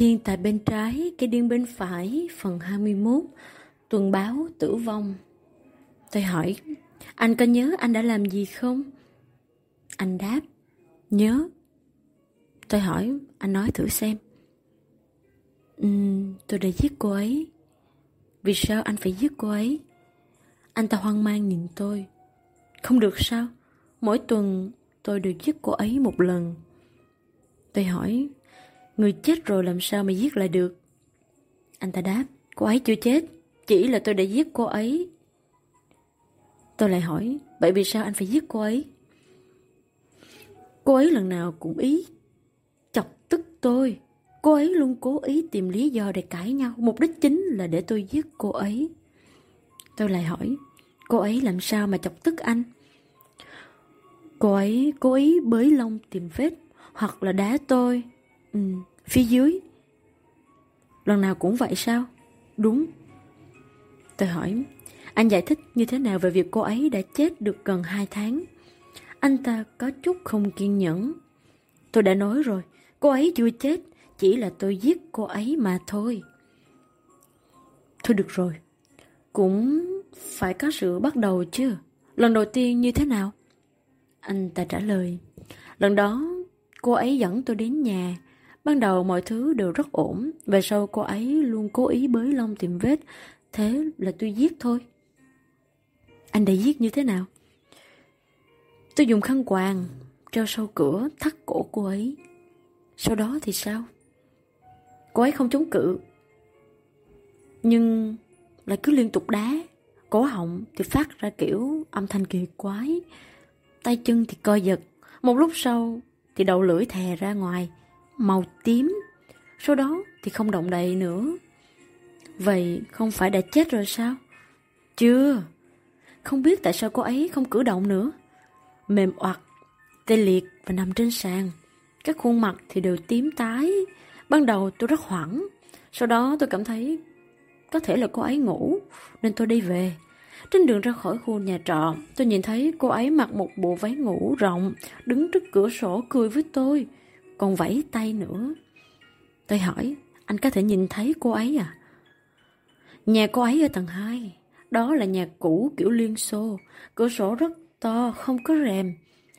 Thiên tại bên trái, cây điên bên phải, phần 21, tuần báo tử vong. Tôi hỏi, anh có nhớ anh đã làm gì không? Anh đáp, nhớ. Tôi hỏi, anh nói thử xem. Uhm, tôi đã giết cô ấy. Vì sao anh phải giết cô ấy? Anh ta hoang mang nhìn tôi. Không được sao? Mỗi tuần tôi được giết cô ấy một lần. Tôi hỏi, người chết rồi làm sao mà giết lại được? Anh ta đáp, cô ấy chưa chết, chỉ là tôi đã giết cô ấy. Tôi lại hỏi, vậy vì sao anh phải giết cô ấy? Cô ấy lần nào cũng ý chọc tức tôi. Cô ấy luôn cố ý tìm lý do để cãi nhau, mục đích chính là để tôi giết cô ấy. Tôi lại hỏi, cô ấy làm sao mà chọc tức anh? Cô ấy cố ý bới lông tìm vết, hoặc là đá tôi, ừ, phía dưới. Lần nào cũng vậy sao? Đúng. Tôi hỏi, anh giải thích như thế nào về việc cô ấy đã chết được gần 2 tháng? Anh ta có chút không kiên nhẫn. Tôi đã nói rồi, cô ấy chưa chết, chỉ là tôi giết cô ấy mà thôi. Thôi được rồi, cũng phải có sự bắt đầu chứ. Lần đầu tiên như thế nào? Anh ta trả lời. Lần đó, cô ấy dẫn tôi đến nhà. Ban đầu mọi thứ đều rất ổn. Về sau cô ấy luôn cố ý bới lông tìm vết. Thế là tôi giết thôi. Anh đã giết như thế nào? Tôi dùng khăn quàng, treo sau cửa, thắt cổ cô ấy. Sau đó thì sao? Cô ấy không chống cự. Nhưng lại cứ liên tục đá. Cổ họng thì phát ra kiểu âm thanh kỳ quái. Tay chân thì co giật. Một lúc sau thì đầu lưỡi thè ra ngoài, màu tím. Sau đó thì không động đậy nữa. Vậy không phải đã chết rồi sao? Chưa. Không biết tại sao cô ấy không cử động nữa. Mềm oặt, tê liệt và nằm trên sàn. Các khuôn mặt thì đều tím tái. Ban đầu tôi rất hoảng. Sau đó tôi cảm thấy có thể là cô ấy ngủ, nên tôi đi về. Trên đường ra khỏi khu nhà trọ, tôi nhìn thấy cô ấy mặc một bộ váy ngủ rộng, đứng trước cửa sổ cười với tôi, còn vẫy tay nữa. Tôi hỏi, anh có thể nhìn thấy cô ấy à? Nhà cô ấy ở tầng 2, đó là nhà cũ kiểu Liên Xô, cửa sổ rất to, không có rèm.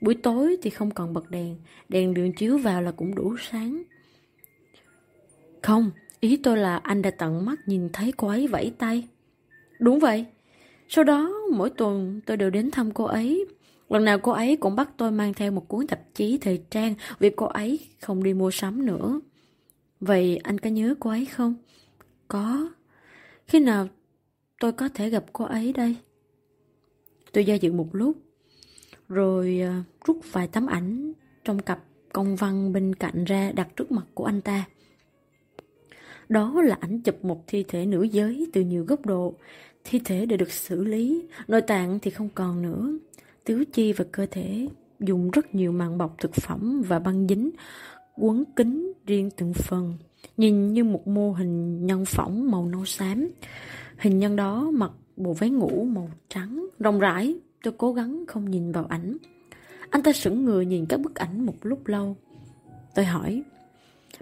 Buổi tối thì không còn bật đèn, đèn đường chiếu vào là cũng đủ sáng. Không, ý tôi là anh đã tận mắt nhìn thấy cô ấy vẫy tay. Đúng vậy. Sau đó, mỗi tuần tôi đều đến thăm cô ấy. Lần nào cô ấy cũng bắt tôi mang theo một cuốn tạp chí thời trang vì cô ấy không đi mua sắm nữa. Vậy anh có nhớ cô ấy không? Có. Khi nào tôi có thể gặp cô ấy đây? Tôi do dự một lúc, rồi à, rút vài tấm ảnh trong cặp công văn bên cạnh ra đặt trước mặt của anh ta. Đó là ảnh chụp một thi thể nữ giới từ nhiều góc độ. Thi thể đã được xử lý, nội tạng thì không còn nữa. Tứ chi và cơ thể dùng rất nhiều màng bọc thực phẩm và băng dính, quấn kính riêng từng phần, nhìn như một mô hình nhân phỏng màu nâu xám. Hình nhân đó mặc bộ váy ngủ màu trắng, rộng rãi, tôi cố gắng không nhìn vào ảnh. Anh ta sững người nhìn các bức ảnh một lúc lâu. Tôi hỏi,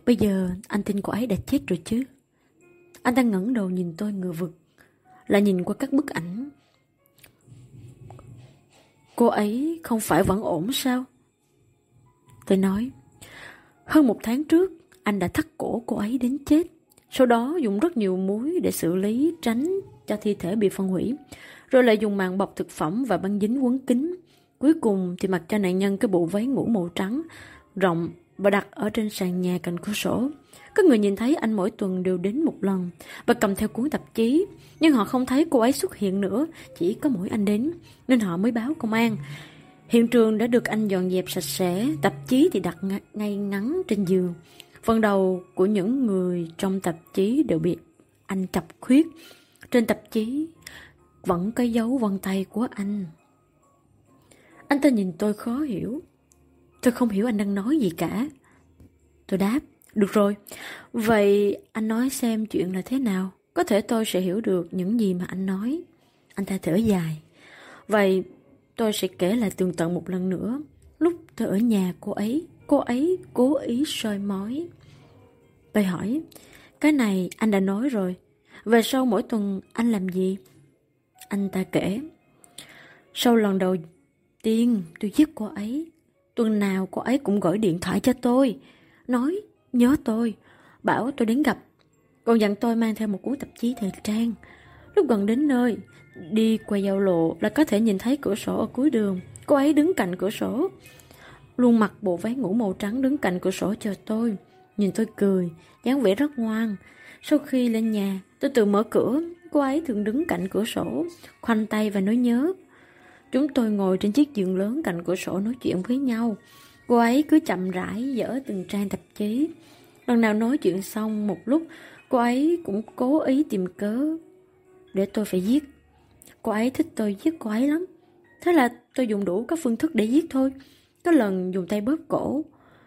bây giờ anh tin cô ấy đã chết rồi chứ? Anh ta ngẩng đầu nhìn tôi ngừa vực, là nhìn qua các bức ảnh. Cô ấy không phải vẫn ổn sao? Tôi nói, hơn một tháng trước, anh đã thắt cổ cô ấy đến chết. Sau đó dùng rất nhiều muối để xử lý tránh cho thi thể bị phân hủy. Rồi lại dùng màng bọc thực phẩm và băng dính quấn kính. Cuối cùng thì mặc cho nạn nhân cái bộ váy ngủ màu trắng, rộng và đặt ở trên sàn nhà cạnh cửa sổ. Có người nhìn thấy anh mỗi tuần đều đến một lần và cầm theo cuốn tạp chí. Nhưng họ không thấy cô ấy xuất hiện nữa, chỉ có mỗi anh đến, nên họ mới báo công an. Hiện trường đã được anh dọn dẹp sạch sẽ, tạp chí thì đặt ngay ngắn trên giường. Phần đầu của những người trong tạp chí đều bị anh chập khuyết. Trên tạp chí vẫn có dấu vân tay của anh. Anh ta nhìn tôi khó hiểu. Tôi không hiểu anh đang nói gì cả. Tôi đáp, được rồi. Vậy anh nói xem chuyện là thế nào? Có thể tôi sẽ hiểu được những gì mà anh nói. Anh ta thở dài. Vậy tôi sẽ kể lại tường tận một lần nữa. Lúc tôi ở nhà cô ấy, cô ấy cố ý soi mói. Tôi hỏi, cái này anh đã nói rồi. Về sau mỗi tuần anh làm gì? Anh ta kể. Sau lần đầu tiên tôi giết cô ấy, tuần nào cô ấy cũng gọi điện thoại cho tôi. Nói nhớ tôi, bảo tôi đến gặp. Còn dặn tôi mang theo một cuốn tạp chí thời trang. Lúc gần đến nơi, đi qua giao lộ là có thể nhìn thấy cửa sổ ở cuối đường. Cô ấy đứng cạnh cửa sổ. Luôn mặc bộ váy ngủ màu trắng đứng cạnh cửa sổ chờ tôi. Nhìn tôi cười, dáng vẻ rất ngoan. Sau khi lên nhà, tôi tự mở cửa. Cô ấy thường đứng cạnh cửa sổ, khoanh tay và nói nhớ. Chúng tôi ngồi trên chiếc giường lớn cạnh cửa sổ nói chuyện với nhau. Cô ấy cứ chậm rãi dở từng trang tạp chí. Lần nào nói chuyện xong một lúc, cô ấy cũng cố ý tìm cớ để tôi phải giết. Cô ấy thích tôi giết cô ấy lắm. Thế là tôi dùng đủ các phương thức để giết thôi. Có lần dùng tay bóp cổ,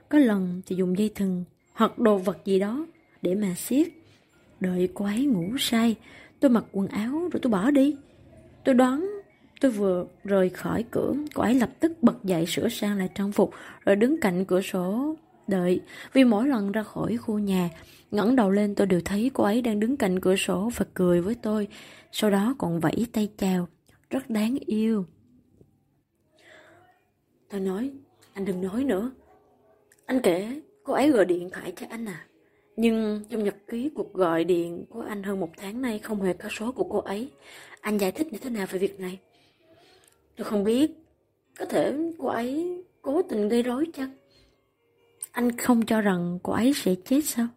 có lần thì dùng dây thừng hoặc đồ vật gì đó để mà siết. Đợi cô ấy ngủ say, tôi mặc quần áo rồi tôi bỏ đi. Tôi đoán tôi vừa rời khỏi cửa, cô ấy lập tức bật dậy sửa sang lại trang phục rồi đứng cạnh cửa sổ đợi. Vì mỗi lần ra khỏi khu nhà, ngẩng đầu lên tôi đều thấy cô ấy đang đứng cạnh cửa sổ và cười với tôi. Sau đó còn vẫy tay chào, rất đáng yêu. Tôi nói, anh đừng nói nữa. Anh kể cô ấy gọi điện thoại cho anh à. Nhưng trong nhật ký cuộc gọi điện của anh hơn một tháng nay không hề có số của cô ấy. Anh giải thích như thế nào về việc này? Tôi không biết. Có thể cô ấy cố tình gây rối chăng? Anh không cho rằng cô ấy sẽ chết sao?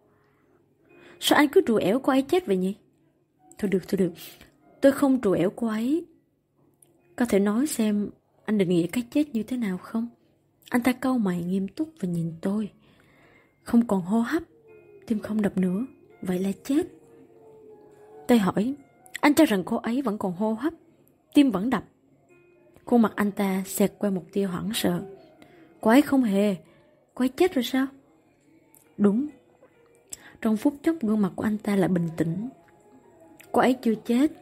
Sao anh cứ trù ẻo cô ấy chết vậy nhỉ? Thôi được, thôi được. Tôi không trù ẻo cô ấy. Có thể nói xem anh định nghĩa cái chết như thế nào không? Anh ta câu mày nghiêm túc và nhìn tôi. Không còn hô hấp, tim không đập nữa, vậy là chết. Tôi hỏi, anh cho rằng cô ấy vẫn còn hô hấp, tim vẫn đập. Khuôn mặt anh ta xẹt qua một tia hoảng sợ. Cô ấy không hề, cô ấy chết rồi sao? Đúng. Trong phút chốc gương mặt của anh ta lại bình tĩnh. Cô ấy chưa chết.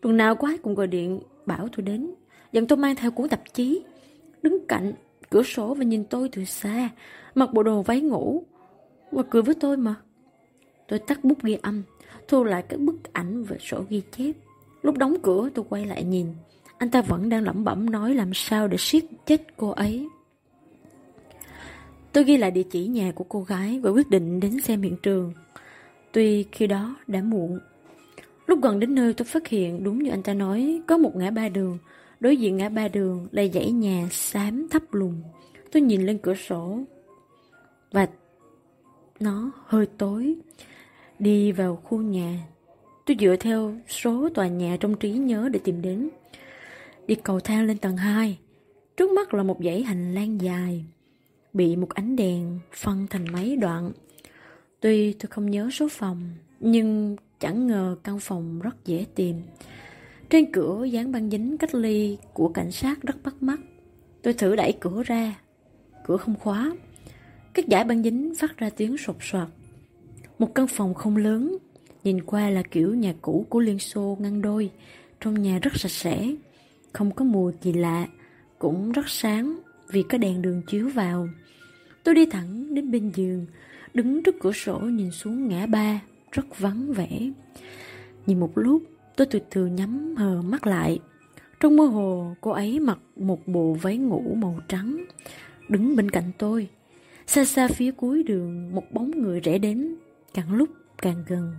Tuần nào cô ấy cũng gọi điện bảo tôi đến. Dặn tôi mang theo cuốn tạp chí. Đứng cạnh cửa sổ và nhìn tôi từ xa. Mặc bộ đồ váy ngủ. Và cười với tôi mà. Tôi tắt bút ghi âm. Thu lại các bức ảnh về sổ ghi chép. Lúc đóng cửa tôi quay lại nhìn. Anh ta vẫn đang lẩm bẩm nói làm sao để siết chết cô ấy. Tôi ghi lại địa chỉ nhà của cô gái và quyết định đến xem hiện trường. Tuy khi đó đã muộn. Lúc gần đến nơi tôi phát hiện đúng như anh ta nói có một ngã ba đường. Đối diện ngã ba đường là dãy nhà xám thấp lùn. Tôi nhìn lên cửa sổ và nó hơi tối. Đi vào khu nhà, tôi dựa theo số tòa nhà trong trí nhớ để tìm đến. Đi cầu thang lên tầng 2, trước mắt là một dãy hành lang dài, bị một ánh đèn phân thành mấy đoạn. Tuy tôi không nhớ số phòng, nhưng chẳng ngờ căn phòng rất dễ tìm. Trên cửa dán băng dính cách ly của cảnh sát rất bắt mắt. Tôi thử đẩy cửa ra, cửa không khóa. Các giải băng dính phát ra tiếng sột soạt. Một căn phòng không lớn, nhìn qua là kiểu nhà cũ của Liên Xô ngăn đôi. Trong nhà rất sạch sẽ, không có mùi gì lạ, cũng rất sáng vì có đèn đường chiếu vào. Tôi đi thẳng đến bên giường, đứng trước cửa sổ nhìn xuống ngã ba, rất vắng vẻ. Nhìn một lúc, tôi từ từ nhắm hờ mắt lại. Trong mơ hồ, cô ấy mặc một bộ váy ngủ màu trắng, đứng bên cạnh tôi. Xa xa phía cuối đường, một bóng người rẽ đến, càng lúc càng gần.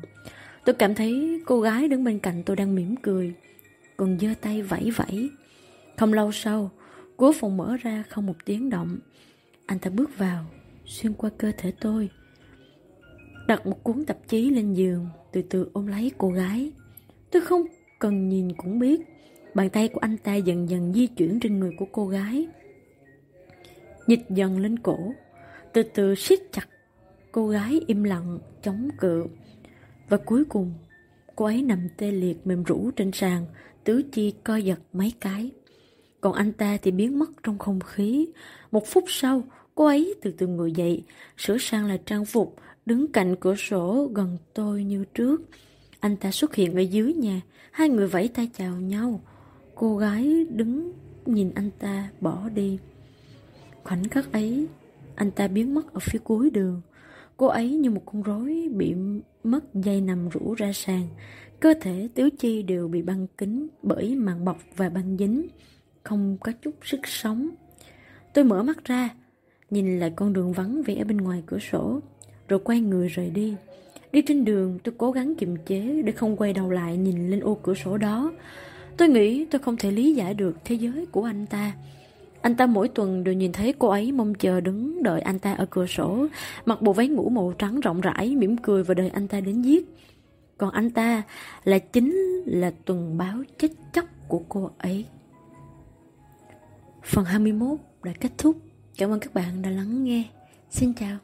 Tôi cảm thấy cô gái đứng bên cạnh tôi đang mỉm cười, còn giơ tay vẫy vẫy. Không lâu sau, cố phòng mở ra không một tiếng động. Anh ta bước vào, xuyên qua cơ thể tôi. Đặt một cuốn tạp chí lên giường, từ từ ôm lấy cô gái. Tôi không cần nhìn cũng biết, bàn tay của anh ta dần dần di chuyển trên người của cô gái. Nhịch dần lên cổ, từ từ siết chặt. Cô gái im lặng, chống cự. Và cuối cùng, cô ấy nằm tê liệt mềm rũ trên sàn, tứ chi co giật mấy cái. Còn anh ta thì biến mất trong không khí. Một phút sau, cô ấy từ từ ngồi dậy, sửa sang lại trang phục, đứng cạnh cửa sổ gần tôi như trước. Anh ta xuất hiện ở dưới nhà, hai người vẫy tay chào nhau. Cô gái đứng nhìn anh ta bỏ đi. Khoảnh khắc ấy, anh ta biến mất ở phía cuối đường. Cô ấy như một con rối bị mất dây nằm rũ ra sàn. Cơ thể tứ chi đều bị băng kính bởi màng bọc và băng dính, không có chút sức sống. Tôi mở mắt ra, nhìn lại con đường vắng vẻ bên ngoài cửa sổ, rồi quay người rời đi. Đi trên đường, tôi cố gắng kiềm chế để không quay đầu lại nhìn lên ô cửa sổ đó. Tôi nghĩ tôi không thể lý giải được thế giới của anh ta. Anh ta mỗi tuần đều nhìn thấy cô ấy mong chờ đứng đợi anh ta ở cửa sổ, mặc bộ váy ngủ màu trắng rộng rãi, mỉm cười và đợi anh ta đến giết. Còn anh ta là chính là tuần báo chết chóc của cô ấy. Phần 21 đã kết thúc. Cảm ơn các bạn đã lắng nghe. Xin chào.